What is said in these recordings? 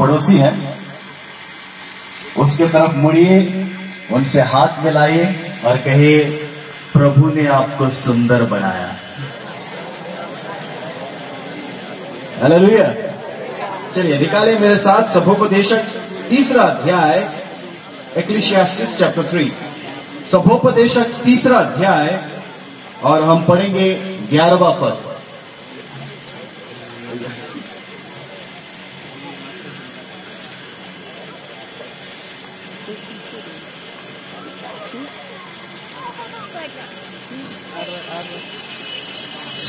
पड़ोसी है, उसके तरफ़ मुड़िए, उनसे हाथ मिलाइए और कहिए, प्रभु ने आपको सुंदर बनाया। चलिए, निकाले मेरे साथ सभोपदेशक, तीसरा अध्याय एक्लिशियास्टिस चैप्टर थ्री सभोपदेशक, तीसरा अध्याय, और हम पढ़ेंगे ग्यारहवा पद।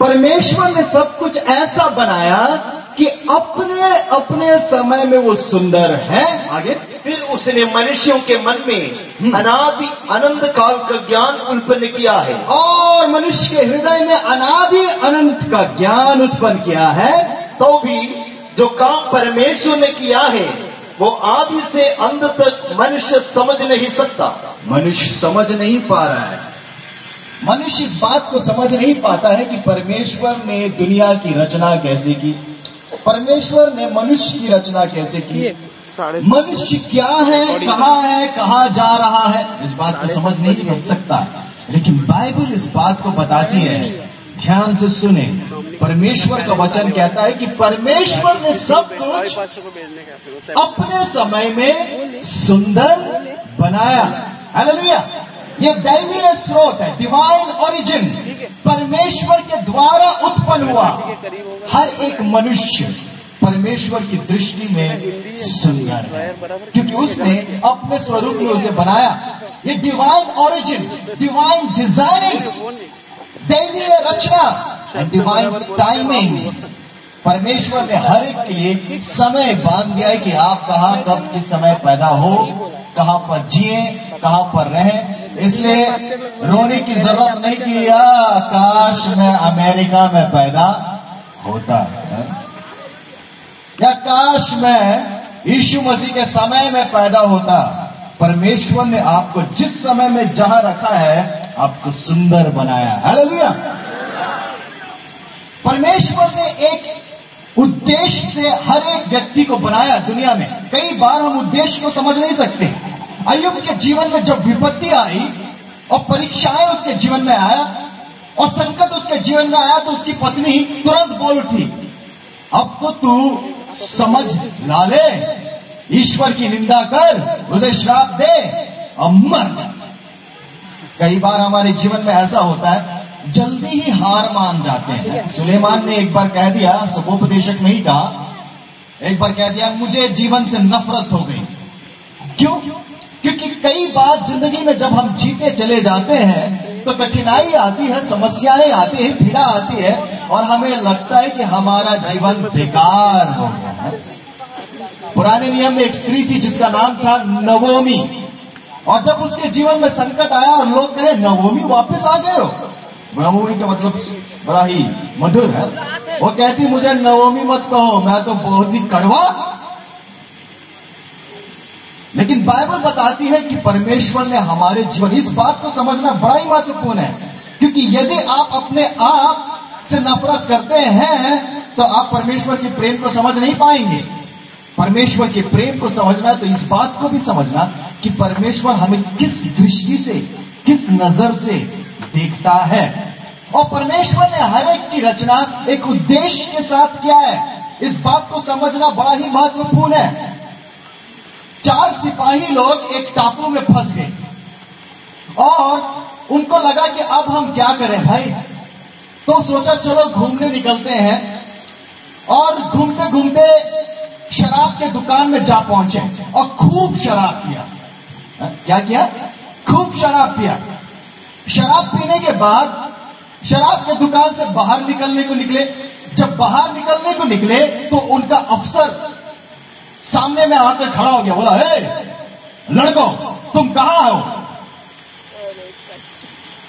परमेश्वर ने सब कुछ ऐसा बनाया कि अपने अपने समय में वो सुंदर है। आगे। फिर उसने मनुष्यों के मन में अनादि अनंत काल का ज्ञान उत्पन्न किया है। और मनुष्य के हृदय में अनादि अनंत का ज्ञान उत्पन्न किया है। तो भी जो काम परमेश्वर ने किया है वो आदि से अंत तक मनुष्य समझ नहीं सकता। मनुष्य समझ नहीं पा रहा है। मनुष्य इस बात को समझ नहीं पाता है कि परमेश्वर ने दुनिया की रचना कैसे की? परमेश्वर ने मनुष्य की रचना कैसे की? मनुष्य क्या है कहाँ है कहाँ जा रहा है इस बात को समझ नहीं लग सकता। लेकिन बाइबल इस बात को बताती है ध्यान से सुने। परमेश्वर का वचन कहता है कि परमेश्वर ने सब कुछ अपने समय में सुंदर बनाया। हालेलुया ये दैवीय स्रोत है डिवाइन ओरिजिन परमेश्वर के द्वारा उत्पन्न हुआ। हर एक मनुष्य परमेश्वर की दृष्टि में सुंदर है क्योंकि उसने अपने स्वरूप में उसे बनाया। ये डिवाइन ओरिजिन डिवाइन डिज़ाइनिंग दैवीय रचना डिवाइन टाइमिंग परमेश्वर ने हर एक के लिए समय बाँध दिया है कि आप कहा कब किस समय पैदा हो। कहाँ पर जिए, कहाँ पर रहें। इसलिए रोने की ज़रूरत नहीं कि या काश मैं, अमेरिका में पैदा होता है। या काश मैं, यीशु मसीह के समय में पैदा होता परमेश्वर ने आपको जिस समय में जहाँ रखा है, आपको सुंदर बनाया। है परमेश्वर ने एक उद्देश्य से हर एक व्यक्ति को बनाया दुनिया में। कई बार हम उद्देश्य को समझ नहीं सकते। अयुब के जीवन में जब विपत्ति आई और परीक्षाएँ उसके जीवन में आया और संकट उसके जीवन में आया तो उसकी पत्नी तुरंत बोल उठी, अब तो तू समझ ला ले। ईश्वर की निंदा कर, उसे श्राप दे और मर जा। कई बार हमारे जीवन में ऐसा होता है जल्दी ही हार मान जाते हैं। सुलेमान ने एक बार कह दिया सपोपदेशक में ही कहा एक बार कह दिया मुझे जीवन से नफरत हो गई। क्यों? क्योंकि कई बार ज़िंदगी में जब हम जीते चले जाते हैं तो कठिनाई आती है समस्याएँ आती है पीड़ा आती है और हमें लगता है कि हमारा जीवन बेकार हो गया है। पुराने नियम में एक स्त्री थी जिसका नाम था नवोमी। और जब उसके जीवन में संकट आया और लोग कहे नवोमी वापस आ गए हो। नवोमी का मतलब बड़ा ही मधुर है। वो कहती, मुझे नवोमी मत कहो, मैं तो बहुत ही कड़वा। लेकिन बाइबल बताती है कि परमेश्वर ने हमारे जीवन, इस बात को समझना बड़ा ही महत्वपूर्ण है, क्योंकि यदि आप अपने आप से नफरत करते हैं तो आप परमेश्वर के प्रेम को समझ नहीं पाएँगे। परमेश्वर के प्रेम को समझना है तो इस बात को भी समझना कि परमेश्वर हमें किस दृष्टि से, किस नज़र से देखता है। और परमेश्वर ने हर एक की रचना एक उद्देश्य के साथ किया है। इस बात को समझना बड़ा ही महत्वपूर्ण है। चार सिपाही लोग एक टापू में फंस गए। और उनको लगा कि अब हम क्या करें भाई? तो सोचा, चलो घूमने निकलते हैं। और घूमते घूमते शराब के दुकान में जा पहुँचे और खूब शराब पिया। क्या किया? खूब शराब पिया। शराब पीने के बाद शराब के दुकान से बाहर निकलने को निकले। जब बाहर निकलने को निकले तो उनका अफसर सामने में आकर खड़ा हो गया। बोला, हे, लड़को, तुम कहाँ हो?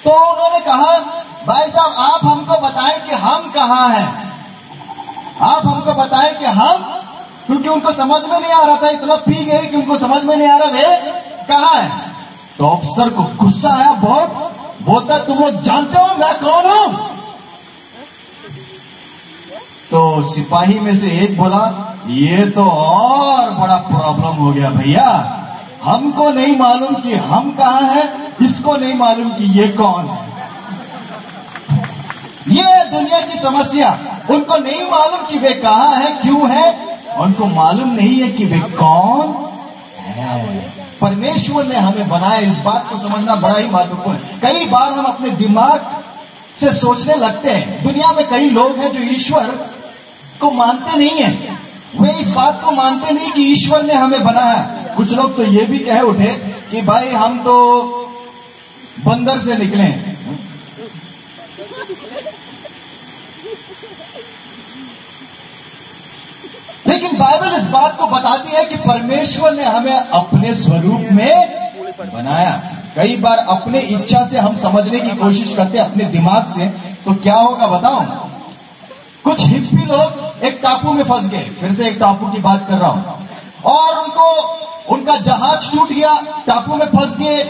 तो उन्होंने कहा, भाई साहब, आप हमको बताएँ कि हम कहाँ हैं। आप हमको बताएँ कि हम, क्योंकि उनको समझ में नहीं आ रहा था, इतना पी गए कि उनको समझ में नहीं आ रहा, वे कहा है? तो अफसर को गुस्सा आया बहुत। बोलता, तुम लोग जानते हो मैं कौन हूँ? तो सिपाही में से एक बोला, ये तो और बड़ा प्रॉब्लम हो गया भैया। हमको नहीं मालूम कि हम कहाँ हैं, इसको नहीं मालूम कि ये कौन है। ये दुनिया की समस्या। उनको नहीं मालूम कि वे कहाँ हैं, क्यों हैं। उनको मालूम नहीं है कि वे कौन है। परमेश्वर ने हमें बनाया, इस बात को समझना बड़ा ही महत्वपूर्ण। कई बार हम अपने दिमाग से सोचने लगते हैं, दुनिया में कई लोग हैं जो ईश्वर को मानते नहीं है। वे इस बात को मानते नहीं कि ईश्वर ने हमें बनाया। कुछ लोग तो ये भी कह उठे कि भाई हम तो बंदर से निकले लेकिन बाइबल इस बात को बताती है कि परमेश्वर ने हमें अपने स्वरूप में बनाया। कई बार अपने इच्छा से हम समझने की कोशिश करते हैं, अपने दिमाग से। तो क्या होगा बताओ कुछ हिप्पी लोग एक टापू में फंस गए, फिर से एक टापू की बात कर रहा हूँ। और उनको, उनका जहाज़ टूट गया, टापू में फंस गए।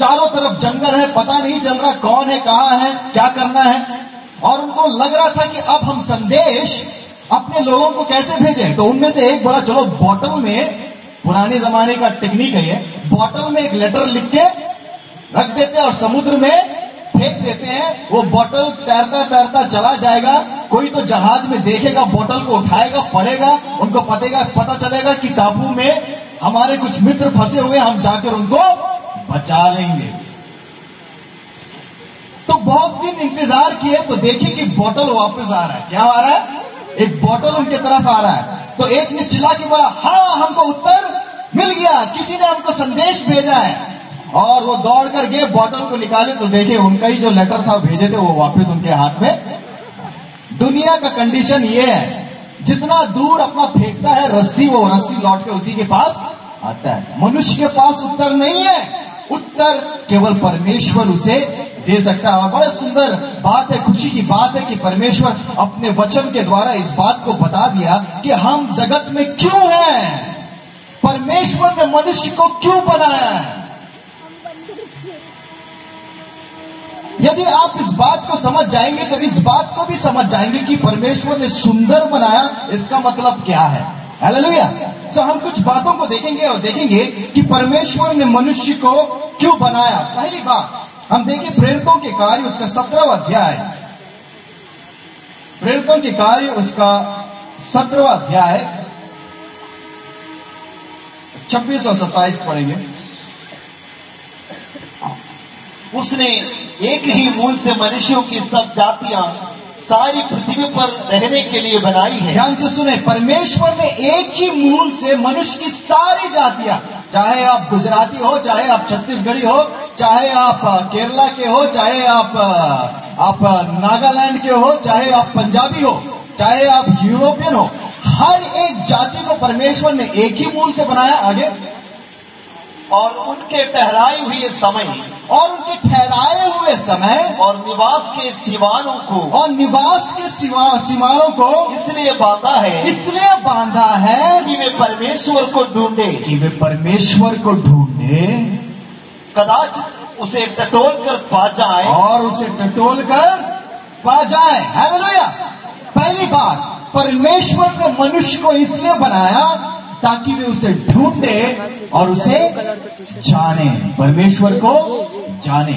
चारों तरफ़ जंगल है, पता नहीं चल रहा कौन है, कहाँ है, क्या करना है। और उनको लग रहा था कि अब हम संदेश अपने लोगों को कैसे भेजें? तो उनमें से एक बोला चलो बॉटल में, पुराने जमाने का टेक्निक है बॉटल में एक लेटर लिख के रख देते हैं और समुद्र में फेंक देते हैं। वो बॉटल तैरता तैरता चला जाएगा, कोई तो जहाज़ में देखेगा बॉटल को उठाएगा पड़ेगा उनको पतेगा पता चलेगा कि टापू में हमारे कुछ मित्र फंसे हुए हम जाकर उनको बचा लेंगे। तो बहुत दिन इंतज़ार किए तो देखे कि बॉटल वापस आ रहा है। क्या आ रहा है? एक बॉटल उनके तरफ़ आ रहा है। तो एक ने चिल्ला के बोला हाँ हमको उत्तर मिल गया। किसी ने हमको संदेश भेजा है। और वो दौड़ कर गए बॉटल को निकाले। तो देखे उनका ही जो लेटर था भेजे थे, वो वापस उनके हाथ में। दुनिया का कंडीशन ये है, जितना दूर अपना फेंकता है, रस्सी वो रस्सी लौट के उसी के पास आता है। मनुष्य के पास उत्तर नहीं है। उत्तर केवल परमेश्वर उसे दे सकता है। और बड़ा सुंदर बात है, खुशी की बात है कि परमेश्वर अपने वचन के द्वारा इस बात को बता दिया कि हम जगत में क्यों हैं? परमेश्वर ने मनुष्य को क्यों बनाया है? यदि आप इस बात को समझ जाएँगे तो इस बात को भी समझ जाएँगे कि परमेश्वर ने सुंदर बनाया, इसका मतलब क्या है? हालेलुया तो हम कुछ बातों को देखेंगे और देखेंगे कि परमेश्वर ने मनुष्य को क्यों बनाया? पहली बात हम देखें प्रेरितों के कार्य उसका सत्रहवा अध्याय। प्रेरितों के कार्य उसका सत्रहवा अध्याय। छब्बीस और सत्ताईस पढ़ेंगे। उसने एक ही मूल से मनुष्यों की सब जातियाँ सारी पृथ्वी पर रहने के लिए बनाई है। ध्यान से सुने, परमेश्वर ने एक ही मूल से मनुष्य की सारी जातियाँ, चाहे आप गुजराती हो, चाहे आप छत्तीसगढ़ी हो चाहे आप केरला के हो चाहे आप आप नागालैंड के हो चाहे आप पंजाबी हो चाहे आप यूरोपियन हो हर एक जाति को परमेश्वर ने एक ही मूल से बनाया आगे। और उनके ठहराए हुए समय और उनके ठहराए हुए समय और निवास के सिवानों को और निवास के सिवा सीमाओं को इसलिए बांधा है इसलिए बांधा है कि वे परमेश्वर को ढूंढे। कि वे परमेश्वर को ढूंढे। कदाचित उसे टटोल कर पा जाए। और उसे टटोल कर पा जाए। हालेलुया। पहली बात, परमेश्वर ने मनुष्य को इसलिए बनाया ताकि वे उसे ढूंढे और उसे जाने। परमेश्वर को जाने।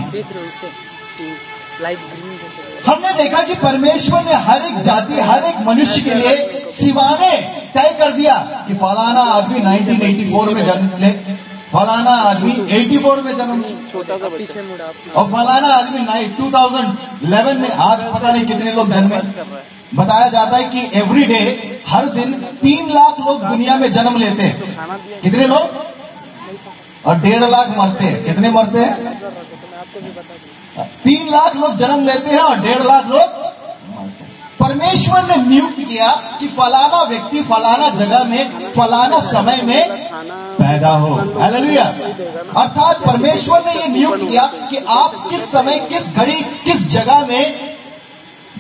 हमने देखा कि परमेश्वर ने हर एक जाति, हर एक मनुष्य के लिए सिवाने तय कर दिया कि फलाना आदमी 1984 में जन्म ले। फलाना आदमी 84 में जन्म छोटा सा पीछे मुड़ा और फलाना आदमी नाइन 2011 में आज पता नहीं कितने लोग जन्मे बताया जाता है कि एवरी डे हर दिन तीन लाख लोग दुनिया में जन्म लेते हैं। कितने लोग? और डेढ़ लाख मरते हैं। कितने मरते हैं? तो तीन लाख लोग जन्म लेते हैं और डेढ़ लाख लोग मरते हैं। परमेश्वर ने नियुक्त किया कि फलाना व्यक्ति फलाना जगह में फलाना समय में पैदा हो। हालेलुया अर्थात परमेश्वर ने यह नियुक्त किया कि आप किस समय, किस घड़ी, किस जगह में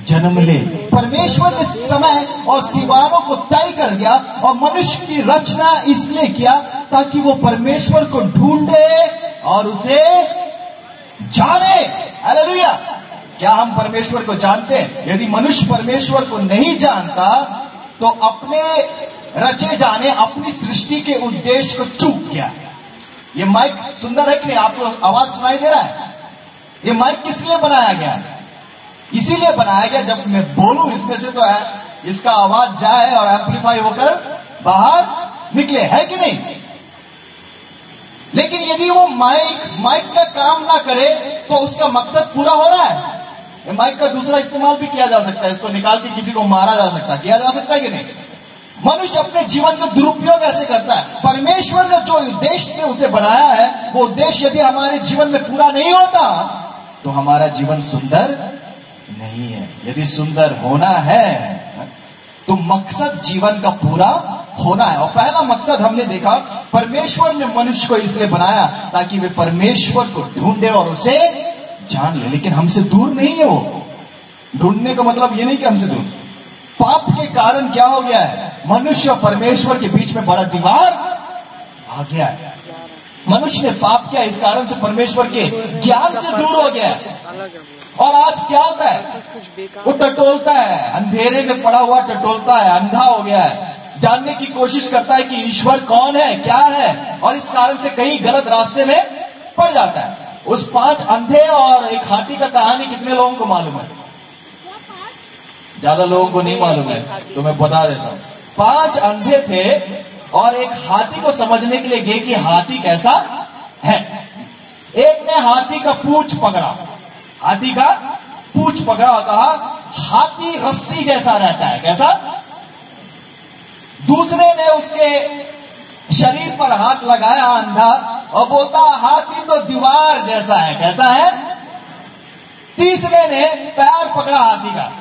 जन्म ले। परमेश्वर ने समय और सिवानों को तय कर दिया और मनुष्य की रचना इसलिए किया ताकि वो परमेश्वर को ढूंढे और उसे जाने। हालेलुया क्या हम परमेश्वर को जानते हैं? यदि मनुष्य परमेश्वर को नहीं जानता तो अपने रचे जाने अपनी सृष्टि के उद्देश्य को चूक गया। ये माइक सुंदर है कि नहीं? आपको आवाज़ सुनाई दे रहा है? ये माइक किस लिए बनाया गया? है इसीलिए बनाया गया जब मैं बोलूँ, इसमें से तो है, इसका आवाज़ जाए और एम्पलीफाई होकर बाहर निकले। है कि नहीं? लेकिन यदि वो माइक माइक का काम ना करे तो उसका मकसद पूरा हो रहा है। माइक का दूसरा इस्तेमाल भी किया जा सकता है। इसको निकाल के किसी को मारा जा सकता है। किया जा सकता है कि नहीं? मनुष्य अपने जीवन का दुरुपयोग ऐसे करता है। परमेश्वर ने जो उद्देश्य से उसे बनाया है, वो उद्देश्य यदि हमारे जीवन में पूरा नहीं होता तो हमारा जीवन सुंदर नहीं है। यदि सुंदर होना है तो मकसद जीवन का पूरा होना है। और पहला मकसद हमने देखा, परमेश्वर ने मनुष्य को इसलिए बनाया ताकि वे परमेश्वर को ढूंढे और उसे जान ले। लेकिन हमसे दूर नहीं है वो। ढूँढने का मतलब ये नहीं कि हमसे दूर। पाप के कारण क्या हो गया है? मनुष्य और परमेश्वर के बीच में बड़ा दीवार आ गया है। मनुष्य ने पाप किया, इस कारण से परमेश्वर के ज्ञान से दूर हो गया है। और आज क्या होता है? वो टटोलता है, अंधेरे में पड़ा हुआ टटोलता है, अंधा हो गया है। जानने की कोशिश करता है कि ईश्वर कौन है, क्या है, और इस कारण से कहीं गलत रास्ते में पड़ जाता है। उस पाँच अंधे और एक हाथी का कहानी कितने लोगों को मालूम है? ज़्यादा लोगों को नहीं मालूम है तो मैं बता देता हूँ। पाँच अंधे थे और एक हाथी को समझने के लिए गए कि हाथी कैसा है। एक ने हाथी का पूछ पकड़ा। हाथी का पूछ पकड़ा और कहा, हाथी रस्सी जैसा रहता है। कैसा? दूसरे ने उसके शरीर पर हाथ लगाया अंधा और बोलता, हाथी तो दीवार जैसा है, कैसा है? तीसरे ने पैर पकड़ा हाथी का।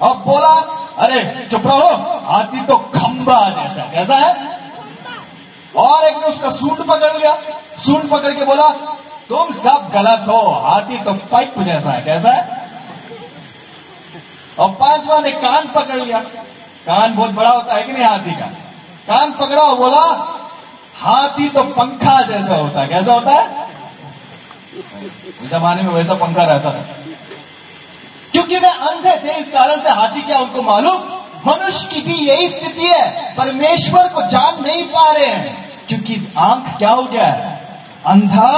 और बोला, अरे, चुप रहो, हाथी तो खंबा जैसा, कैसा है? और एक ने उसका सूट पकड़ लिया। सूट पकड़ के बोला, तुम सब गलत हो, हाथी तो पाइप जैसा है, कैसा है? और पांचवा ने कान पकड़ लिया। कान बहुत बड़ा होता है कि नहीं हाथी का? कान पकड़ा और बोला, हाथी तो पंखा जैसा होता है, कैसा होता है? जमाने में वैसा पंखा रहता था। क्योंकि वे अंधे थे इस कारण से हाथी क्या उनको मालूम? मनुष्य की भी यही स्थिति है, परमेश्वर को जान नहीं पा रहे हैं। क्योंकि आँख क्या हो गया है? अंधा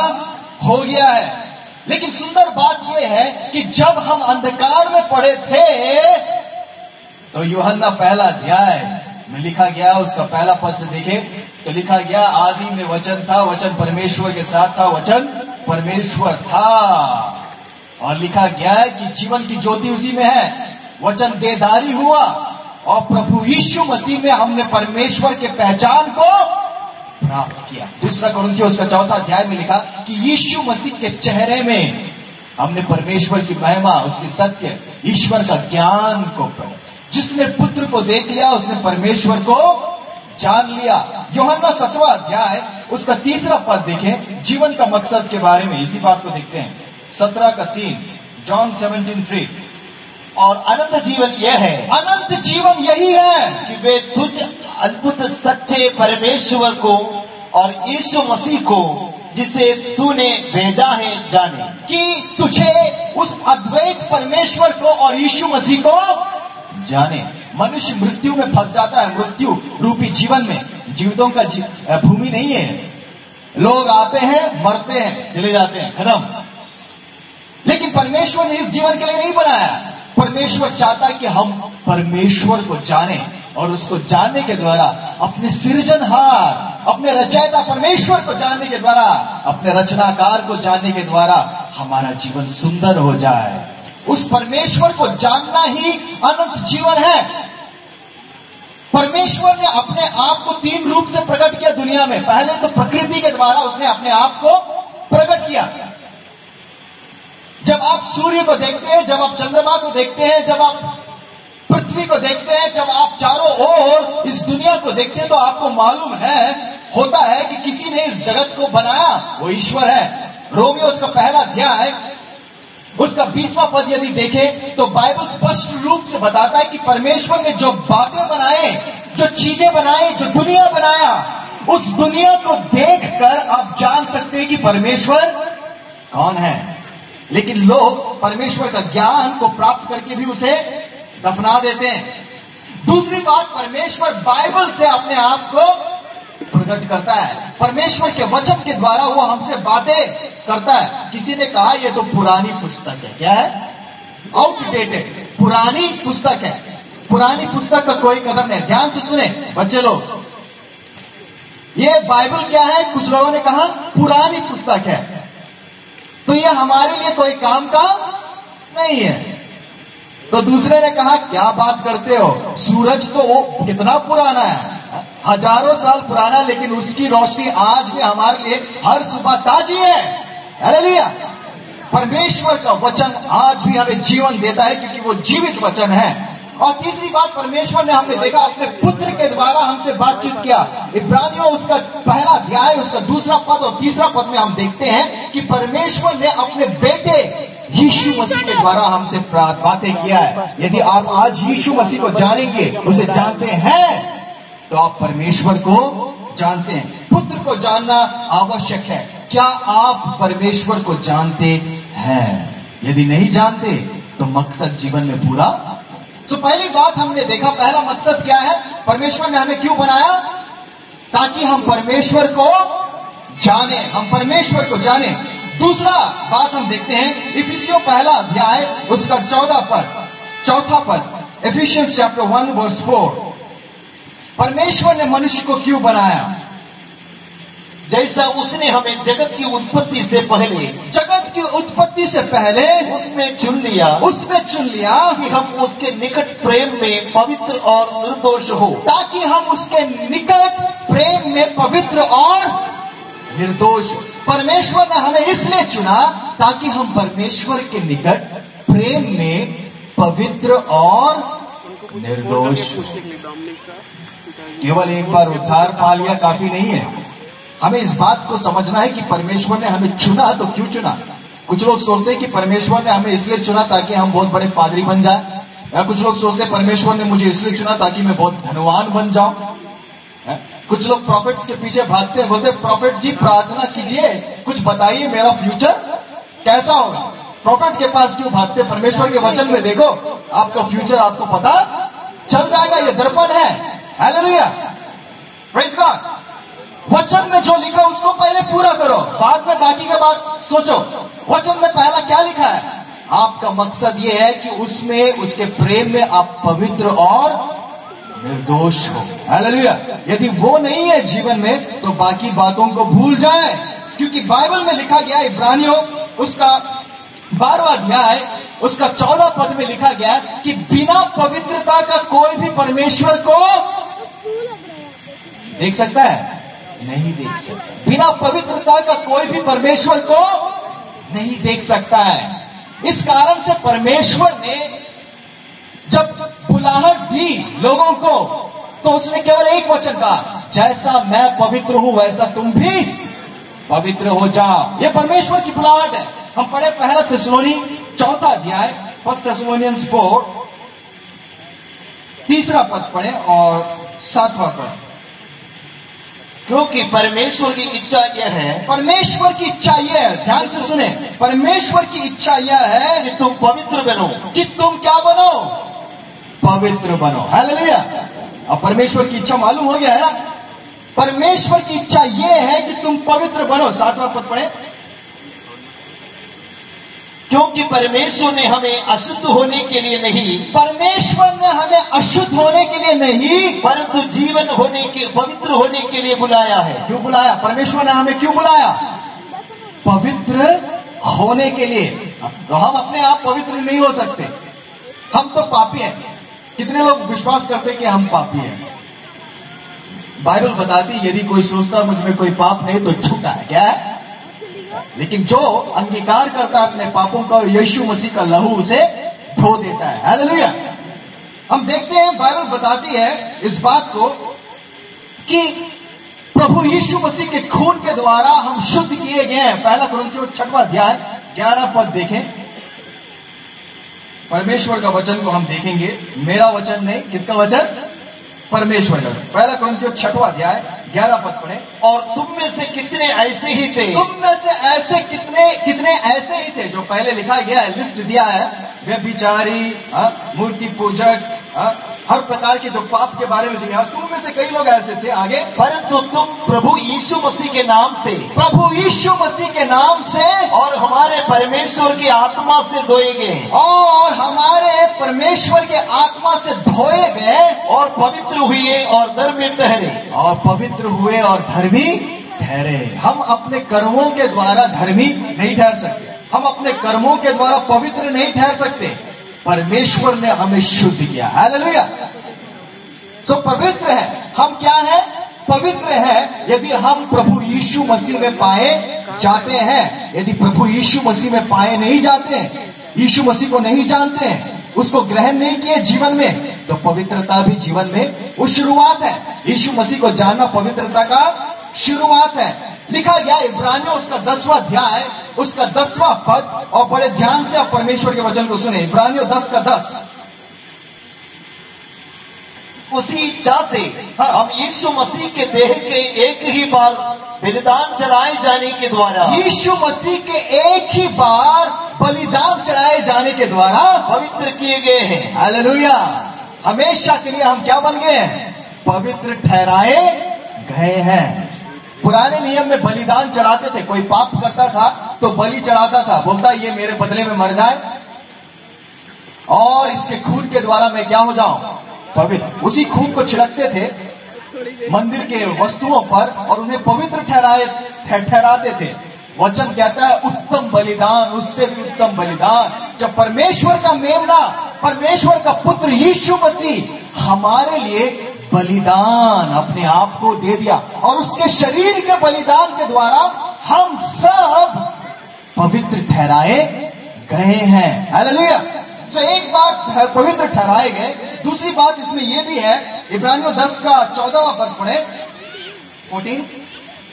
हो गया है। लेकिन सुंदर बात यह है कि जब हम अंधकार में पड़े थे तो यूहन्ना पहला अध्याय में लिखा गया, उसका पहला पद से देखे तो लिखा गया, आदि में वचन था, वचन परमेश्वर के साथ था, वचन परमेश्वर था। और लिखा गया है कि जीवन की ज्योति उसी में है। वचन देदारी हुआ और प्रभु यीशु मसीह में हमने परमेश्वर के पहचान को प्राप्त किया। दूसरा कुरिन्थियों उसका चौथा अध्याय में लिखा कि यीशु मसीह के चेहरे में हमने परमेश्वर की महिमा, उसकी सत्य, ईश्वर का ज्ञान को जिसने पुत्र को देख लिया, उसने परमेश्वर को जान लिया। योहन्ना सतवा अध्याय उसका तीसरा पद देखें। जीवन का मकसद के बारे में इसी बात को देखते हैं। सत्रह का तीन जॉन सेवनटीन थ्री और अनंत जीवन यह है अनंत जीवन यही है कि वे तुझ अद्भुत सच्चे परमेश्वर को और यीशु मसीह को जिसे तूने भेजा है जाने। कि तुझे उस अद्वैत परमेश्वर को और यीशु मसीह को जाने। मनुष्य मृत्यु में फंस जाता है मृत्यु रूपी जीवन में। जीवितों का जी, भूमि नहीं है। लोग आते हैं मरते हैं चले जाते हैं। खत्म। लेकिन परमेश्वर ने इस जीवन के लिए नहीं बनाया परमेश्वर चाहता है कि हम परमेश्वर को जाने और उसको जानने के द्वारा, अपने सृजनहार, अपने रचयिता परमेश्वर को जानने के द्वारा, अपने रचनाकार को जानने के द्वारा हमारा जीवन सुंदर हो जाए। उस परमेश्वर को जानना ही अनंत जीवन है। परमेश्वर ने अपने आप को तीन रूप से प्रकट किया दुनिया में। पहले तो प्रकृति के द्वारा उसने अपने आप को प्रकट किया। जब आप सूर्य को देखते हैं, जब आप चंद्रमा को देखते हैं, जब आप पृथ्वी को देखते हैं, जब आप चारों ओर इस दुनिया को देखते हैं तो आपको मालूम है, होता है कि किसी ने इस जगत को बनाया, वो ईश्वर है। रोमियो, उसका पहला अध्याय, उसका बीसवा पद यदि देखें तो बाइबल स्पष्ट रूप से बताता है कि परमेश्वर ने जो बातें बनाए जो चीज़ें बनाई, जो दुनिया बनाया, उस दुनिया को देखकर आप जान सकते हैं कि परमेश्वर कौन है। लेकिन लोग परमेश्वर का ज्ञान को प्राप्त करके भी उसे दफना देते हैं। दूसरी बात, परमेश्वर बाइबल से अपने आप को प्रकट करता है। परमेश्वर के वचन के द्वारा वो हमसे बातें करता है। किसी ने कहा यह तो पुरानी पुस्तक है। क्या है? आउटडेटेड पुरानी पुस्तक है। पुरानी पुस्तक का कोई कदर नहीं। ध्यान से सुने, बच्चे लोग। ये बाइबल क्या है? कुछ लोगों ने कहा, पुरानी पुस्तक है। तो ये हमारे लिए कोई काम का नहीं है। तो दूसरे ने कहा, क्या बात करते हो? सूरज तो वो कितना पुराना है। हज़ारों साल पुराना, लेकिन उसकी रोशनी आज भी हमारे लिए हर सुबह ताजी है। अरे लिया परमेश्वर का वचन आज भी हमें जीवन देता है, क्योंकि वो जीवित वचन है। और तीसरी बात, परमेश्वर ने हमने देखा, अपने पुत्र के द्वारा हमसे बातचीत किया। इब्रानियों, उसका पहला अध्याय, उसका दूसरा पद और तीसरा पद में हम देखते हैं कि परमेश्वर ने अपने बेटे यीशु मसीह के द्वारा हमसे बातें किया है। यदि आप आज यीशु मसीह को जानेंगे, उसे जानते हैं तो आप परमेश्वर को जानते हैं। पुत्र को जानना आवश्यक है। क्या आप परमेश्वर को जानते हैं? यदि नहीं जानते तो मकसद जीवन में पूरा तो पहली बात हमने देखा, पहला मकसद क्या है? परमेश्वर ने हमें क्यों बनाया? ताकि हम परमेश्वर को जाने, हम परमेश्वर को जाने। दूसरा बात हम देखते हैं, इफिसियो पहला अध्याय, उसका चौदह पद चौथा पद Ephesians chapter one verse four परमेश्वर ने मनुष्य को क्यों बनाया? जैसा उसने हमें जगत की उत्पत्ति से पहले जगत की उत्पत्ति से पहले उसमें चुन लिया। उसमें चुन लिया कि हम उसके निकट प्रेम में पवित्र और निर्दोष हो। ताकि हम उसके निकट प्रेम में पवित्र और निर्दोष परमेश्वर ने हमें इसलिए चुना ताकि हम परमेश्वर के निकट प्रेम में पवित्र और निर्दोष केवल एक बार उद्धार पा लिया काफ़ी नहीं है। हमें इस बात को समझना है कि परमेश्वर ने हमें चुना तो क्यों चुना? कुछ लोग सोचते हैं कि परमेश्वर ने हमें इसलिए चुना ताकि हम बहुत बड़े पादरी बन जाए। या कुछ लोग सोचते हैं परमेश्वर ने मुझे इसलिए चुना ताकि मैं बहुत धनवान बन जाऊँ। कुछ लोग प्रॉफिट्स के पीछे भागते हैं, बोलते प्रॉफिट जी, प्रार्थना कीजिए, कुछ बताइए मेरा फ्यूचर कैसा होगा? प्रॉफिट के पास क्यों भागते परमेश्वर के वचन में देखो, आपका फ्यूचर आपको पता चल जाएगा, ये दर्पण है। प्रेज गॉड वचन में जो लिखा उसको पहले पूरा करो। बाद में बाकी के बाद सोचो। वचन में पहला क्या लिखा है? आपका मकसद ये है कि उसमें, उसके प्रेम में आप पवित्र और निर्दोष हो। हालेलुया यदि वो नहीं है जीवन में तो बाकी बातों को भूल जाए। क्योंकि बाइबल में लिखा गया इब्रानियों, उसका बारवा अध्याय, उसका चौदह पद में लिखा गया कि बिना पवित्रता का कोई भी परमेश्वर को देख सकता है? नहीं देख सकता। बिना पवित्रता का कोई भी परमेश्वर को नहीं देख सकता है। इस कारण से परमेश्वर ने जब बुलाहट दी लोगों को तो उसने केवल एक वचन कहा, जैसा मैं पवित्र हूँ, वैसा तुम भी पवित्र हो जाओ। ये परमेश्वर की बुलाहट है। हम पढ़े पहला तिसलोनी चौथा अध्याय फ़र्स्ट थेसलोनियंस फोर तीसरा पद पढ़े और सातवां पद क्योंकि परमेश्वर की इच्छा यह है परमेश्वर की इच्छा यह है। ध्यान से सुने। परमेश्वर की इच्छा यह है कि तुम पवित्र बनो। कि तुम क्या बनो? पवित्र बनो। हालेलुया। अब परमेश्वर की इच्छा मालूम हो गया है ना? परमेश्वर की इच्छा यह है कि तुम पवित्र बनो। सातवां पद पढ़े। क्योंकि परमेश्वर ने हमें अशुद्ध होने के लिए नहीं परमेश्वर ने हमें अशुद्ध होने के लिए नहीं। परंतु जीवन होने के पवित्र होने के लिए बुलाया है। क्यों बुलाया? परमेश्वर ने हमें क्यों बुलाया? पवित्र होने के लिए। तो हम अपने आप पवित्र नहीं हो सकते। हम तो पापी हैं। कितने लोग विश्वास करते हैं कि हम पापी हैं? बाइबल बताती यदि कोई सोचता मुझमें कोई पाप नहीं तो छूटा है क्या है लेकिन जो अंगीकार करता है अपने पापों का, यीशु मसीह का लहू उसे धो देता है। हालेलुया हम देखते हैं, बाइबल बताती है इस बात को कि प्रभु यीशु मसीह के खून के द्वारा हम शुद्ध किए गए हैं। पहला क्रंथियो छठवा अध्याय, ग्यारह पद देखें। परमेश्वर का वचन को हम देखेंगे। मेरा वचन नहीं, किसका वचन? परमेश्वर का। पहला क्रंथियो छठवा अध्याय ग्यारह पद पढ़े। और तुम में से कितने ऐसे ही थे? तुम में से ऐसे कितने कितने ऐसे ही थे? जो पहले लिखा गया है लिस्ट दिया है। वे बिचारी मूर्ति पूजक हाँ, हर प्रकार के जो पाप के बारे में दिया तुम में से कई लोग ऐसे थे आगे। परंतु तुम प्रभु यीशु मसीह के नाम से। प्रभु यीशु मसीह के नाम से। और हमारे परमेश्वर की आत्मा से धोए गए। और हमारे परमेश्वर के आत्मा से धोए गए। और पवित्र हुए और धर्मी ठहरे। और पवित्र हुए और धर्मी ठहरे। हम अपने कर्मों के द्वारा धर्मी नहीं ठहर सकते। हम अपने कर्मों के द्वारा पवित्र नहीं ठहर सकते। परमेश्वर ने हमें शुद्ध किया। हालेलुया। सो पवित्र है। हम क्या है? पवित्र है। यदि हम प्रभु यीशु मसीह में पाए, जाते हैं। यदि प्रभु यीशु मसीह में पाए नहीं जाते हैं यीशु मसीह को नहीं जानते हैं उसको ग्रहण नहीं किए जीवन में तो पवित्रता भी जीवन में वो शुरुआत है। यीशु मसीह को जानना पवित्रता का शुरुआत है। लिखा गया इब्रानियों उसका दसवां अध्याय उसका दसवां पद और बड़े ध्यान से आप परमेश्वर के वचन को सुने। इब्रानियों दस का दस। उसी इच्छा से। हम यीशु मसीह के देह के एक ही बार बलिदान चढ़ाए जाने के द्वारा यीशु मसीह के एक ही बार बलिदान चढ़ाए जाने के द्वारा पवित्र किए गए हैं। हालेलुया। हमेशा के लिए हम क्या बन गए हैं? पवित्र ठहराए गए हैं। पुराने नियम में बलिदान चढ़ाते थे, कोई पाप करता था तो बलि चढ़ाता था। बोलता, ये मेरे बदले में मर जाए और इसके खून के द्वारा मैं क्या हो जाऊँ? पवित्र। उसी खून को छिड़कते थे मंदिर के वस्तुओं पर और उन्हें पवित्र ठहराए ठहराते थे। वचन कहता है, उत्तम बलिदान, उससे भी उत्तम बलिदान। जब परमेश्वर का मेमना, परमेश्वर का पुत्र यीशु मसीह हमारे लिए बलिदान अपने आप को दे दिया और उसके शरीर के बलिदान के द्वारा हम सब पवित्र ठहराए गए हैं। हालेलुया तो एक बात पवित्र ठहराए गए। दूसरी बात इसमें यह भी है इब्रानियों दस का चौदहवा पद पढ़े। फोर्टीन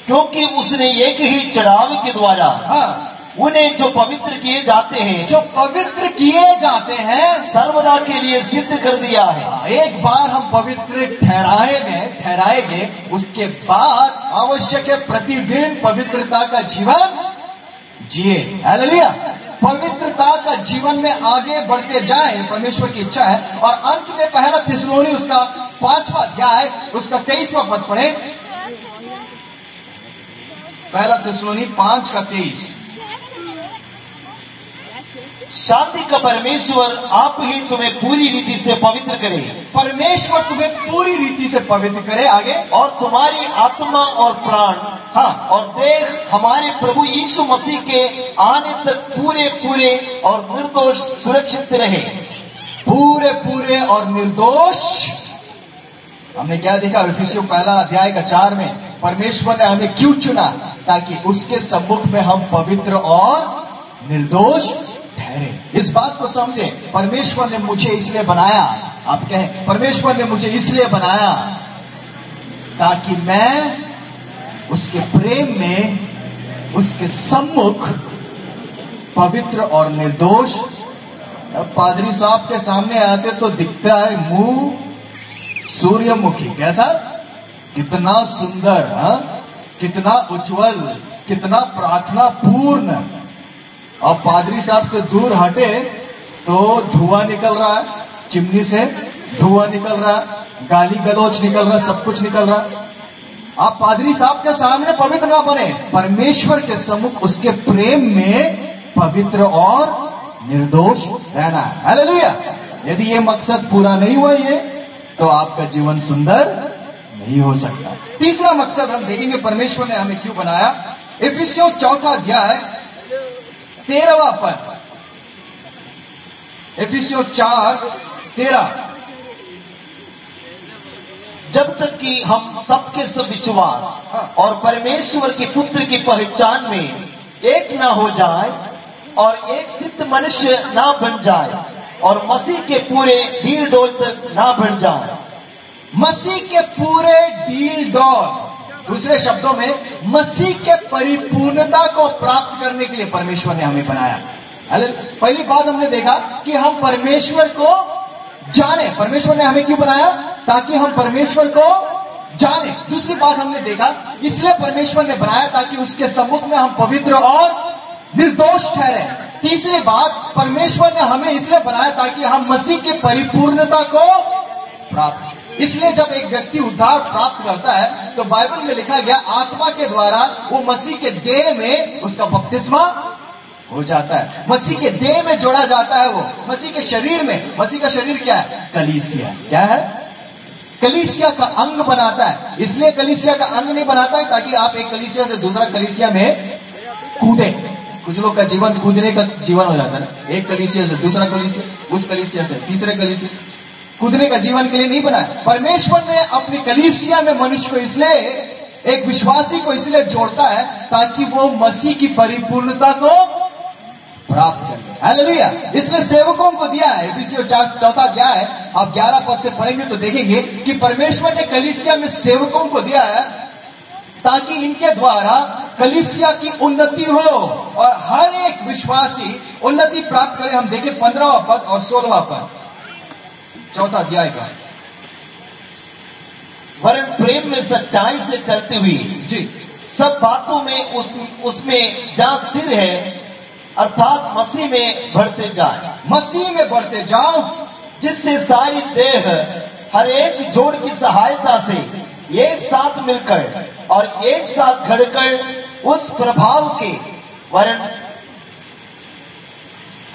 क्योंकि उसने एक ही चढ़ाव के द्वारा हाँ। उन्हें जो पवित्र किए जाते हैं जो पवित्र किए जाते हैं सर्वदा के लिए सिद्ध कर दिया है। एक बार हम पवित्र ठहराए गए ठहराए गए उसके बाद आवश्यक है प्रतिदिन पवित्रता का जीवन जिए। हालेलुया। पवित्रता का जीवन में आगे बढ़ते जाए परमेश्वर की इच्छा है। और अंत में पहला थिसलोनी उसका पांचवा अध्याय उसका तेईसवा पद पढ़े। पहला थिसलोनी पाँच का तेईस। शांति का परमेश्वर आप ही तुम्हें पूरी रीति से पवित्र करे। परमेश्वर तुम्हें पूरी रीति से पवित्र करे आगे। और तुम्हारी आत्मा और प्राण हाँ। और देख हमारे प्रभु यीशु मसीह के आने तक पूरे पूरे और निर्दोष सुरक्षित रहे। पूरे पूरे और निर्दोष। हमने क्या देखा विफिसियों पहला अध्याय का चार में? परमेश्वर ने हमें क्यों चुना? ताकि उसके सम्मुख में हम पवित्र और निर्दोष इस बात को समझे, परमेश्वर ने मुझे इसलिए बनाया। आप कहें, परमेश्वर ने मुझे इसलिए बनाया ताकि मैं उसके प्रेम में, उसके सम्मुख पवित्र और निर्दोष पादरी साहब के सामने आते तो दिखता है मुँह सूर्यमुखी। कैसा कितना सुंदर, हा? कितना उज्जवल, कितना प्रार्थना पूर्ण। और पादरी साहब से दूर हटे तो धुआँ निकल रहा है, चिमनी से धुआँ निकल रहा है, गाली गलोच निकल रहा सब कुछ निकल रहा आप पादरी साहब के सामने पवित्र ना बने, परमेश्वर के सम्मुख उसके प्रेम में पवित्र और निर्दोष रहना है। यदि ये मकसद पूरा नहीं हुआ ये तो आपका जीवन सुंदर नहीं हो सकता। तीसरा मकसद हम देखेंगे, परमेश्वर ने हमें क्यों बनाया? इफिसियों चौथा अध्याय तेरहवा पद इफिसियों चार तेरह। जब तक कि हम सबके सब विश्वास और परमेश्वर के पुत्र की पहचान में एक न हो जाए और एक सिद्ध मनुष्य ना बन जाए और मसीह के पूरे डील डोल तक ना बन जाए। मसीह के पूरे डील डॉल दूसरे शब्दों में, मसीह के परिपूर्णता को प्राप्त करने के लिए परमेश्वर ने हमें बनाया। पहली बात हमने देखा कि हम परमेश्वर को जाने। परमेश्वर ने हमें क्यों बनाया? ताकि हम परमेश्वर को जाने। दूसरी बात हमने देखा, इसलिए परमेश्वर ने बनाया ताकि उसके सम्मुख में हम पवित्र और निर्दोष ठहरे। तीसरी बात, परमेश्वर ने हमें इसलिए बनाया ताकि हम मसीह की परिपूर्णता को प्राप्त इसलिए जब एक व्यक्ति उद्धार प्राप्त करता है तो बाइबल में लिखा गया, आत्मा के द्वारा वो मसीह के देह में उसका बपतिस्मा हो जाता है। मसीह के देह में जोड़ा जाता है वो। मसीह के शरीर में। मसीह का शरीर क्या है? कलीसिया। क्या है? कलीसिया का अंग बनाता है। इसलिए कलीसिया का अंग नहीं बनाता है, ताकि आप एक कलीसिया से दूसरा कलीसिया में कूदे कुछ लोग का जीवन कूदने का जीवन हो जाता है ना। एक कलीसिया से दूसरा कलीसिया, उस कलीसिया से तीसरे कलीसिया। कूदने का जीवन के लिए नहीं बनाया परमेश्वर ने अपनी कलीसिया में मनुष्य को इसलिए, एक विश्वासी को इसलिए जोड़ता है ताकि वो मसीह की परिपूर्णता को प्राप्त कर। हालेलुया इसने सेवकों को दिया है। चौथा क्या है। आप ग्यारह पद से पढ़ेंगे तो देखेंगे कि परमेश्वर ने कलिसिया में सेवकों को दिया है ताकि इनके द्वारा कलिसिया की उन्नति हो और हर एक विश्वासी उन्नति प्राप्त करे। हम देखें पंद्रहवा पद और सोलहवा पद। चौथा अध्याय का। वरन प्रेम में सच्चाई से चलती हुई, जी, सब बातों में उस, उसमें जहाँ सिर है, अर्थात मसीह में बढ़ते जाए। मसीह में बढ़ते जाओ, जिससे सारी देह, हर एक जोड़ की सहायता से एक साथ मिलकर और एक साथ घड़कर उस प्रभाव के वरण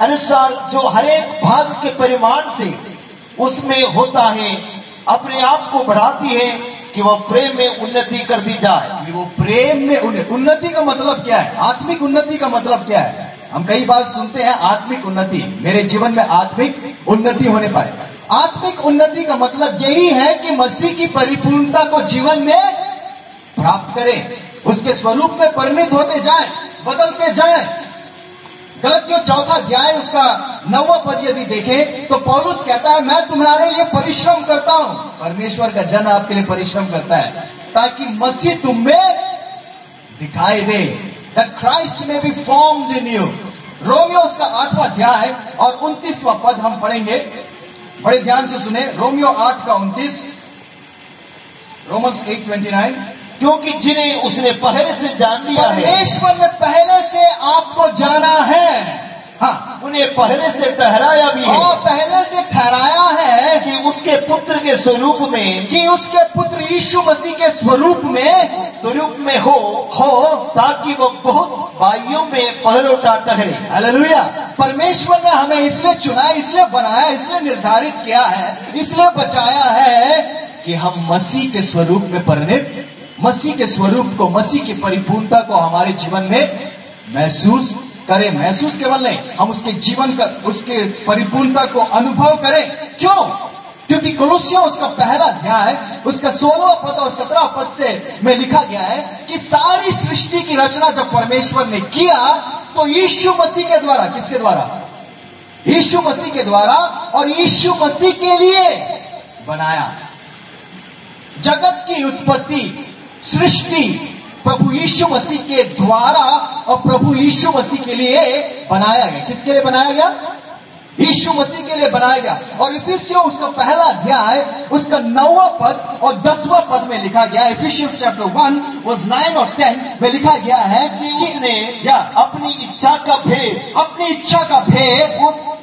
अनुसार जो हर एक भाग के परिमाण से उसमें होता है, अपने आप को बढ़ाती है कि वह प्रेम में उन्नति कर दी जाए। वो प्रेम में उन्नति का मतलब क्या है? आत्मिक उन्नति का मतलब क्या है? हम कई बार सुनते हैं, आत्मिक उन्नति। मेरे जीवन में आत्मिक उन्नति होने पाए। आत्मिक उन्नति का मतलब यही है कि मसीह की परिपूर्णता को जीवन में प्राप्त करें। उसके स्वरूप में परिणित होते जाए, बदलते जाएँ। गलतियों चौथा अध्याय उसका नौवा पद यदि देखें तो पौलुस कहता है, मैं तुम्हारे लिए परिश्रम करता हूँ। परमेश्वर का जन आपके लिए परिश्रम करता है, ताकि मसीह तुम में दिखाई दे। That Christ may be form in you Romeo उसका आठवां अध्याय और उनतीसवां पद हम पढ़ेंगे। बड़े ध्यान से सुने, रोमियो आठ का उन्तीस, रोमन्स एट ट्वेंटी नाइन। क्योंकि जिन्हें उसने पहले से जान लिया है। परमेश्वर ने पहले से आपको जाना है। हाँ उन्हें पहले से ठहराया भी और है पहले से ठहराया है। कि उसके पुत्र के स्वरूप में कि उसके पुत्र यीशु मसीह के स्वरूप में स्वरूप में हो हो ताकि वो बहुत भाइयों में पहलोटा ठहरे हालेलुया। परमेश्वर ने हमें इसलिए चुना इसलिए बनाया इसलिए निर्धारित किया है इसलिए बचाया है कि हम मसीह के स्वरूप में परिणित मसीह के स्वरूप को, मसीह की परिपूर्णता को हमारे जीवन में महसूस करें। महसूस केवल नहीं, हम उसके जीवन का, उसके परिपूर्णता को अनुभव करें। क्यों? क्योंकि कुलुसियों, उसका पहला अध्याय, उसका सोलह पद और सत्रह पद से में लिखा गया है कि सारी सृष्टि की रचना जब परमेश्वर ने किया तो यीशु मसीह के द्वारा, किसके द्वारा? यीशु मसीह के द्वारा और यीशु मसीह के लिए बनाया। जगत की उत्पत्ति सृष्टि प्रभु यीशु मसीह के द्वारा और प्रभु यीशु मसीह के लिए बनाया गया। किसके लिए बनाया गया? यीशु मसीह के लिए बनाया गया। और इफिसियो, उसका पहला अध्याय, उसका नौवा पद और दसवा पद में लिखा गया Ephesians chapter one verse nine और टेन में लिखा गया है कि उसने, या अपनी इच्छा का भेद, अपनी इच्छा का भेद उस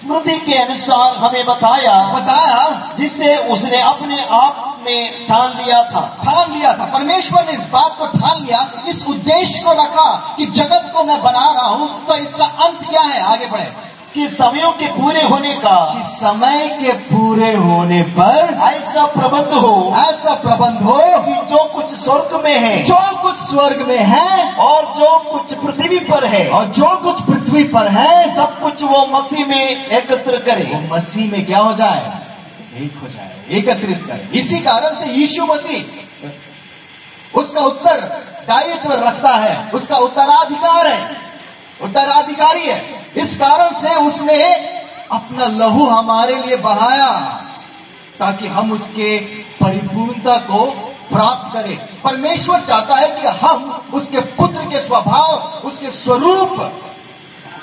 स्मृति के अनुसार हमें बताया बताया। जिसे उसने अपने आप में ठान लिया था। ठान लिया था। परमेश्वर ने इस बात को ठान लिया इस उद्देश्य को रखा कि जगत को मैं बना रहा हूँ तो इसका अंत क्या है? आगे बढ़े। कि समयों के पूरे होने का। कि समय के पूरे होने पर ऐसा प्रबंध हो ऐसा प्रबंध हो कि जो कुछ स्वर्ग में है जो कुछ स्वर्ग में है और जो कुछ पृथ्वी पर है और जो कुछ पृथ्वी पर है सब कुछ वो मसीह में एकत्र करे। वो मसीह में क्या हो जाए? एक हो जाए एकत्रित करे। इसी कारण से यीशु मसीह उसका उत्तर दायित्व रखता है उसका उत्तराधिकार है। उत्तराधिकारी है। इस कारण से उसने अपना लहू हमारे लिए बहाया ताकि हम उसके परिपूर्णता को प्राप्त करें। परमेश्वर चाहता है कि हम उसके पुत्र के स्वभाव, उसके स्वरूप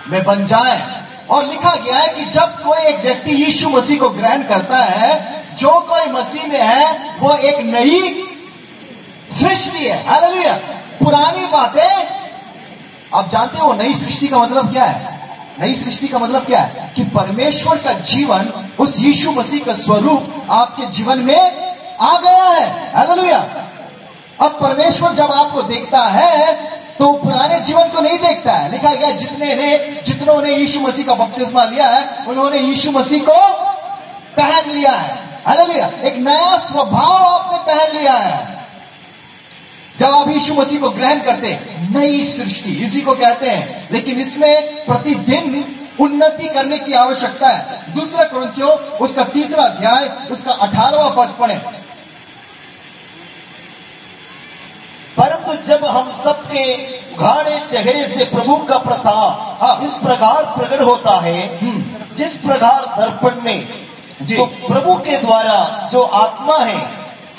में बन जाए। और लिखा गया है कि जब कोई एक व्यक्ति यीशु मसीह को ग्रहण करता है, जो कोई मसीह में है वो एक नई सृष्टि है। पुरानी बातें आप जानते हो नई सृष्टि का मतलब क्या है? नई सृष्टि का मतलब क्या है? कि परमेश्वर का जीवन उस यीशु मसीह का स्वरूप आपके जीवन में आ गया है। अब परमेश्वर जब आपको देखता है तो पुराने जीवन को नहीं देखता है। लिखा गया, जितने ने, जितनों ने यीशु मसीह का बपतिस्मा लिया है, उन्होंने यीशु मसीह को पहन लिया है। एक नया स्वभाव आपने पहन लिया है। जब आप यीशु मसीह को ग्रहण करते हैं नई सृष्टि इसी को कहते हैं लेकिन इसमें प्रतिदिन उन्नति करने की आवश्यकता है दूसरा क्रंथियो उसका तीसरा अध्याय उसका अठारहवा पद पढ़े परंतु जब हम सबके उघाड़े चेहरे से प्रभु का प्रताप हाँ। इस प्रकार प्रकट होता है जिस प्रकार दर्पण में जी। तो प्रभु के द्वारा जो आत्मा है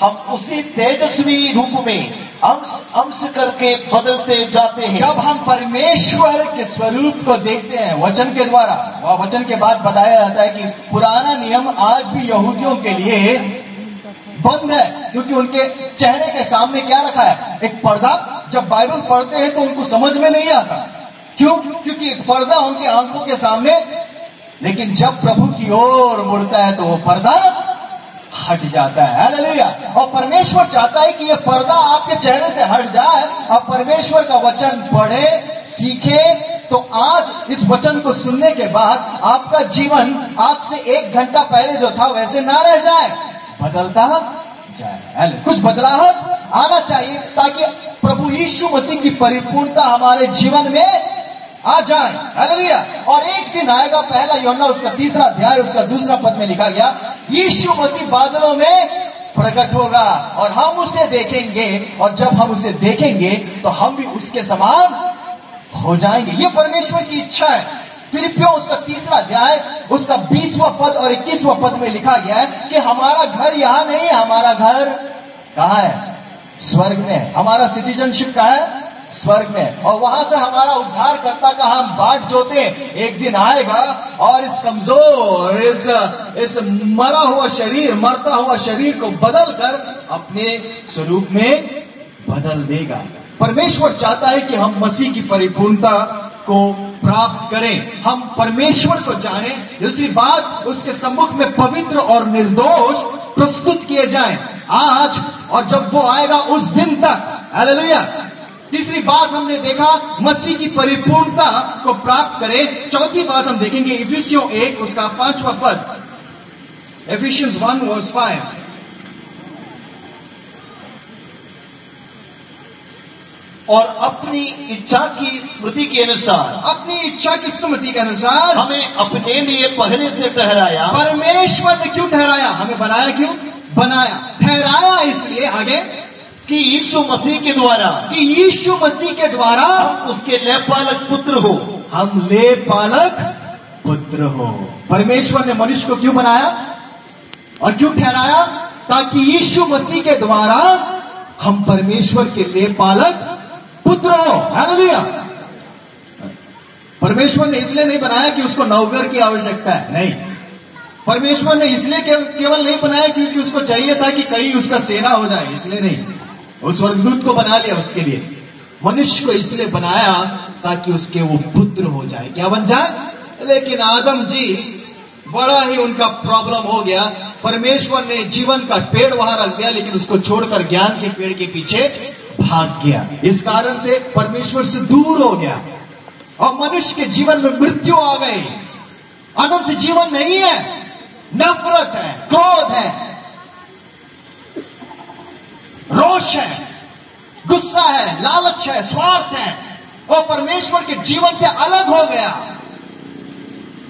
हम उसी तेजस्वी रूप में अंश अंश करके बदलते जाते हैं। जब हम परमेश्वर के स्वरूप को देखते हैं, वचन के द्वारा, वह वचन के बाद बताया जाता है कि पुराना नियम आज भी यहूदियों के लिए बंद है, क्योंकि उनके चेहरे के सामने क्या रखा है? एक पर्दा। जब बाइबल पढ़ते हैं तो उनको समझ में नहीं आता। क्यों? क्योंकि एक पर्दा उनकी आँखों के सामने, लेकिन जब प्रभु की ओर मुड़ता है तो वो पर्दा हट जाता है। हालेलुया और परमेश्वर चाहता है कि ये पर्दा आपके चेहरे से हट जाए और परमेश्वर का वचन पढ़े, सीखे। तो आज इस वचन को सुनने के बाद आपका जीवन आज से एक घंटा पहले जो था वैसे ना रह जाए। बदलता जाए। कुछ बदलाहट आना चाहिए ताकि प्रभु यीशु मसीह की परिपूर्णता हमारे जीवन में आ जाए। हालेलुया और एक दिन आएगा, पहला योना, उसका तीसरा अध्याय, उसका दूसरा पद में लिखा गया, यीशु मसीह बादलों में प्रकट होगा और हम उसे देखेंगे और जब हम उसे देखेंगे तो हम भी उसके समान हो जाएँगे। ये परमेश्वर की इच्छा है। फिलिपियों उसका तीसरा अध्याय, उसका बीसवा पद और इक्कीसवा पद में लिखा गया है कि हमारा घर यहाँ नहीं हमारा घर कहा है? स्वर्ग में हमारा सिटीजनशिप कहा है? स्वर्ग में। और वहाँ से हमारा उद्धारकर्ता का हम बाट जोते। एक दिन आएगा और इस कमज़ोर, इस इस मरा हुआ शरीर, मरता हुआ शरीर को बदल कर अपने स्वरूप में बदल देगा। परमेश्वर चाहता है कि हम मसीह की परिपूर्णता को प्राप्त करें। हम परमेश्वर को जाने। दूसरी बात, उसके सम्मुख में पवित्र और निर्दोष प्रस्तुत किए जाएँ। आज और जब वो आएगा, उस दिन तक। तीसरी बात हमने देखा मसीह की परिपूर्णता को प्राप्त करें। चौथी बात हम देखेंगे इफिसियों एक उसका पांचवा पद। Ephesians one verse five. और अपनी इच्छा की स्मृति के अनुसार अपनी इच्छा की स्मृति के अनुसार हमें अपने लिए पहले से ठहराया। परमेश्वर ने क्यों ठहराया? हमें बनाया क्यों? बनाया। ठहराया इसलिए आगे। कि यीशु मसीह के द्वारा कि यीशु मसीह के द्वारा उसके लेपालक पुत्र हो। हम ले पालक पुत्र हो। परमेश्वर ने मनुष्य को क्यों बनाया और क्यों ठहराया? ताकि यीशु मसीह के द्वारा हम परमेश्वर के ले पालक पुत्र हो। हालेलुया। परमेश्वर ने इसलिए नहीं बनाया कि उसको नौकर की आवश्यकता है। नहीं। परमेश्वर ने इसलिए केवल नहीं बनाया क्योंकि उसको चाहिए था कि कहीं उसका सेना हो जाए। इसलिए नहीं। उस स्वर्गदूत को बना लिया उसके लिए। मनुष्य को इसलिए बनाया ताकि उसके वो पुत्र हो जाए। क्या बन जाए? लेकिन आदम जी, बड़ा ही उनका प्रॉब्लम हो गया। परमेश्वर ने जीवन का पेड़ वहाँ रख दिया, लेकिन उसको छोड़कर ज्ञान के पेड़ के पीछे भाग गया। इस कारण से परमेश्वर से दूर हो गया। और मनुष्य के जीवन में मृत्यु आ गई। अनंत जीवन नहीं है, नफरत है, क्रोध है रोष है, गुस्सा है, लालच है, स्वार्थ है और परमेश्वर के जीवन से अलग हो गया।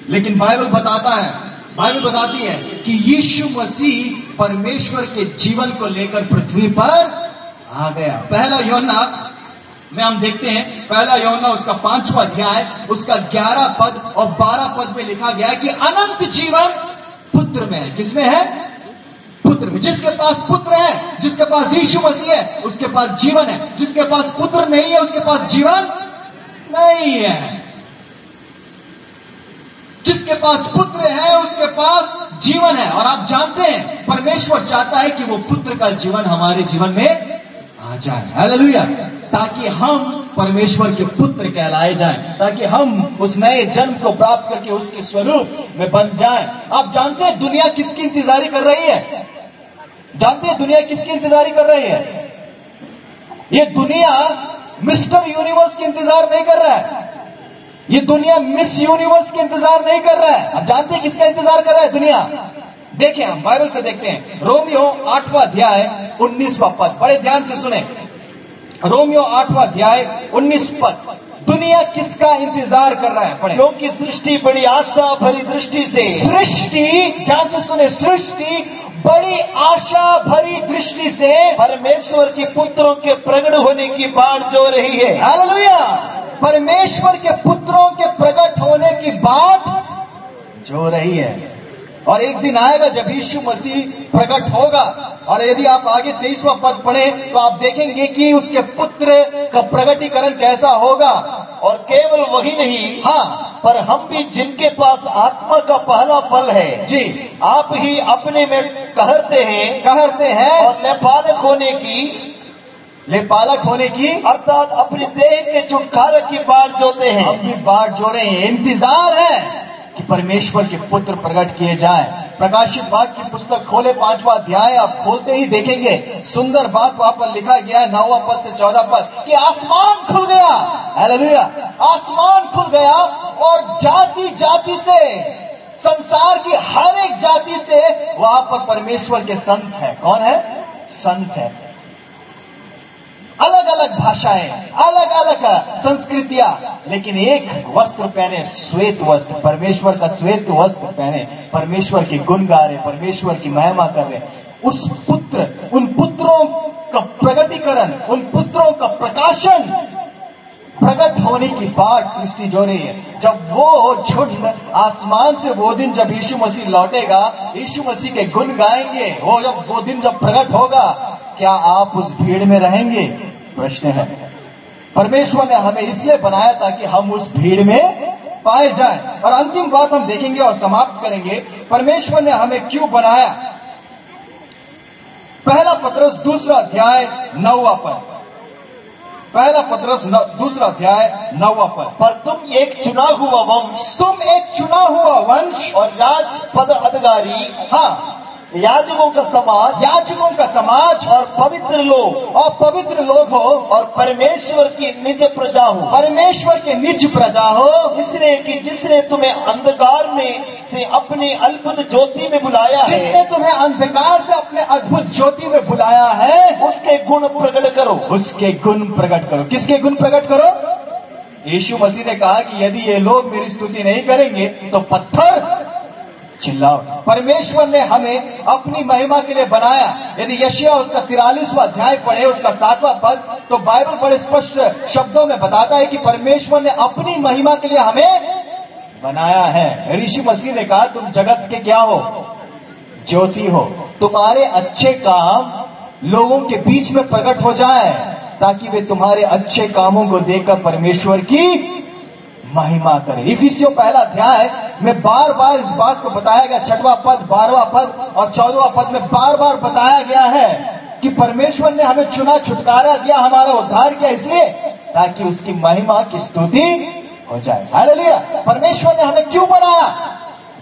लेकिन बाइबल बताता है, बाइबल बताती है कि यीशु मसीह परमेश्वर के जीवन को लेकर पृथ्वी पर आ गया। पहला योना में हम देखते हैं, पहला योना उसका पांचवा अध्याय, उसका ग्यारह पद और बारह पद में लिखा गया है कि अनंत जीवन पुत्र में है। किसमें है? पुत्र में जिसके पास पुत्र है, जिसके पास यीशु मसीह है, उसके पास जीवन है। जिसके पास पुत्र नहीं है, उसके पास जीवन नहीं है। जिसके पास पुत्र है, उसके पास जीवन है। और आप जानते हैं, परमेश्वर चाहता है कि वो पुत्र का जीवन हमारे जीवन में आ जाए। ताकि हम परमेश्वर के पुत्र कहलाए जाएँ, ताकि हम उस नए जन्म को प्राप्त करके उसके स्वरूप में बन जाएँ। आप जानते हैं दुनिया किसकी इंतजारी कर रही है? जानते हैं दुनिया किसकी इंतजारी कर रही है? ये दुनिया मिस्टर यूनिवर्स की इंतज़ार नहीं कर रहा है। ये दुनिया मिस यूनिवर्स के इंतज़ार नहीं कर रहा है। आप जानते हैं किसका इंतज़ार कर रहा है दुनिया? देखिए, हम बाइबल से देखते हैं। रोमियो आठवां अध्याय, उन्नीसवा पद। बड़े ध्यान से सुने। रोमियो आठवां अध्याय उन्नीस पद। दुनिया किसका इंतज़ार कर रहा है? पढ़े। क्योंकि सृष्टि बड़ी आशा भरी दृष्टि से। सृष्टि ध्यान से सुने सृष्टि बड़ी आशा भरी दृष्टि से परमेश्वर के पुत्रों के प्रगट होने की बात जो रही है। हालेलुया। परमेश्वर के पुत्रों के प्रकट होने की बात जो रही है। और एक दिन आएगा जब यीशु मसीह प्रकट होगा। और यदि आप आगे तेईसवा पद पढ़े तो आप देखेंगे कि उसके पुत्र का प्रकटीकरण कैसा होगा। और केवल वही नहीं हाँ। पर हम भी जिनके पास आत्मा का पहला फल है जी। आप ही अपने में कहते हैं। कहते हैं। और नेपालक होने की ले पालक होने की अर्थात अपने देह के छुटकारे की बात जोते हैं। बात जोड़े हैं। इंतज़ार है। परमेश्वर के पुत्र प्रकट किए जाए। प्रकाशित बात की पुस्तक खोले, पांचवा अध्याय, आप खोलते ही देखेंगे। सुंदर बात वहाँ पर लिखा गया है, नौवा पद से चौदह पद। कि आसमान खुल गया। हालेलुया आसमान खुल गया और जाति जाति से, संसार की हर एक जाति से वहाँ पर परमेश्वर के संत है। कौन है? संत है। अलग अलग भाषाएँ अलग अलग संस्कृतियाँ, लेकिन एक वस्त्र पहने, श्वेत वस्त्र, परमेश्वर का श्वेत वस्त्र पहने, परमेश्वर की गुण गा रहे परमेश्वर की महिमा कर। रहे उस पुत्र, उन पुत्रों का प्रगटीकरण, उन पुत्रों का प्रकाशन प्रकट होने की बात सृष्टि जो रही है। जब वो झुंड आसमान से वो दिन जब यीशु मसीह लौटेगा, यीशु मसीह के गुण गाएँगे, वो जब वो दिन जब प्रकट होगा क्या आप उस भीड़ में रहेंगे? प्रश्न है। परमेश्वर ने हमें इसलिए बनाया ताकि हम उस भीड़ में पाए जाएँ। और अंतिम बात हम देखेंगे और समाप्त करेंगे। परमेश्वर ने हमें क्यों बनाया? पहला पत्रस दूसरा अध्याय नौवा पद पहला पत्रस नौ, दूसरा अध्याय नौवा पद पर तुम एक चुना हुआ वंश तुम एक चुना हुआ वंश और राज पद अधिकारी हाँ। याजकों का समाज याचकों का समाज और पवित्र लोग और पवित्र लोग हो और परमेश्वर की निज प्रजा हो। परमेश्वर के निज प्रजा हो इसलिए कि जिसने तुम्हें अंधकार में से अपनी अद्भुत ज्योति में बुलाया है जिसने तुम्हें अंधकार से अपने अद्भुत ज्योति में बुलाया है उसके गुण प्रकट करो। उसके गुण प्रकट करो। किसके गुण प्रकट करो? यीशु मसीह ने कहा कि यदि ये लोग मेरी स्तुति नहीं करेंगे तो पत्थर चिल्लाओ। परमेश्वर ने हमें अपनी महिमा के लिए बनाया। यदि यशिया उसका तिरालीसवा अध्याय पढ़े, उसका सातवां पद तो बाइबल बड़े स्पष्ट शब्दों में बताता है कि परमेश्वर ने अपनी महिमा के लिए हमें बनाया है। ऋषि मसीह ने कहा, तुम जगत के क्या हो? ज्योति हो। तुम्हारे अच्छे काम लोगों के बीच में प्रकट हो जाए, ताकि वे तुम्हारे अच्छे कामों को देखकर परमेश्वर की महिमा करें। इफिसियो पहला अध्याय में बार बार इस बात को बताया गया, छठवा पद बारवा पद और चौदहवा पद में बार बार बताया गया है कि परमेश्वर ने हमें चुना, छुटकारा दिया, हमारा उद्धार किया इसलिए ताकि उसकी महिमा की स्तुति हो जाए। हालेलुया। परमेश्वर ने हमें क्यों बनाया?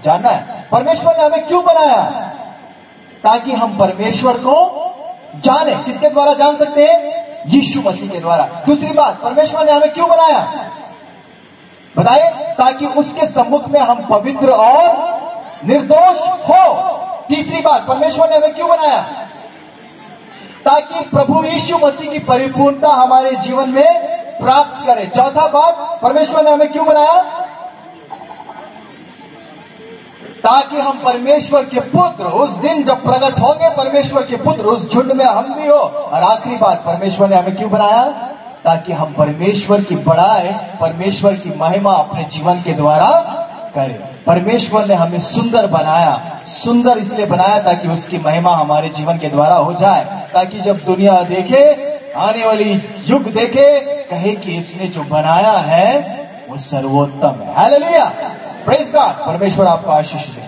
जानना है। परमेश्वर ने हमें क्यों बनाया? ताकि हम परमेश्वर को जाने। किसके द्वारा जान सकते हैं? यीशु मसीह के द्वारा। दूसरी बात, परमेश्वर ने हमें क्यों बनाया? बताइए, ताकि उसके सम्मुख में हम पवित्र और निर्दोष हो। तीसरी बात, परमेश्वर ने हमें क्यों बनाया? ताकि प्रभु यीशु मसीह की परिपूर्णता हमारे जीवन में प्राप्त करे। चौथा बात, परमेश्वर ने हमें क्यों बनाया? ताकि हम परमेश्वर के पुत्र, उस दिन जब प्रकट होंगे, परमेश्वर के पुत्र उस झुंड में हम भी हो। और आखिरी बात, परमेश्वर ने हमें क्यों बनाया? ताकि हम परमेश्वर की बड़ाई, परमेश्वर की महिमा अपने जीवन के द्वारा करें। परमेश्वर ने हमें सुंदर बनाया, सुंदर इसलिए बनाया ताकि उसकी महिमा हमारे जीवन के द्वारा हो जाए, ताकि जब दुनिया देखे, आने वाली युग देखे, कहे कि इसने जो बनाया है, वो सर्वोत्तम है। हालेलुया प्रेज परमेश्वर आपको आशीष दे।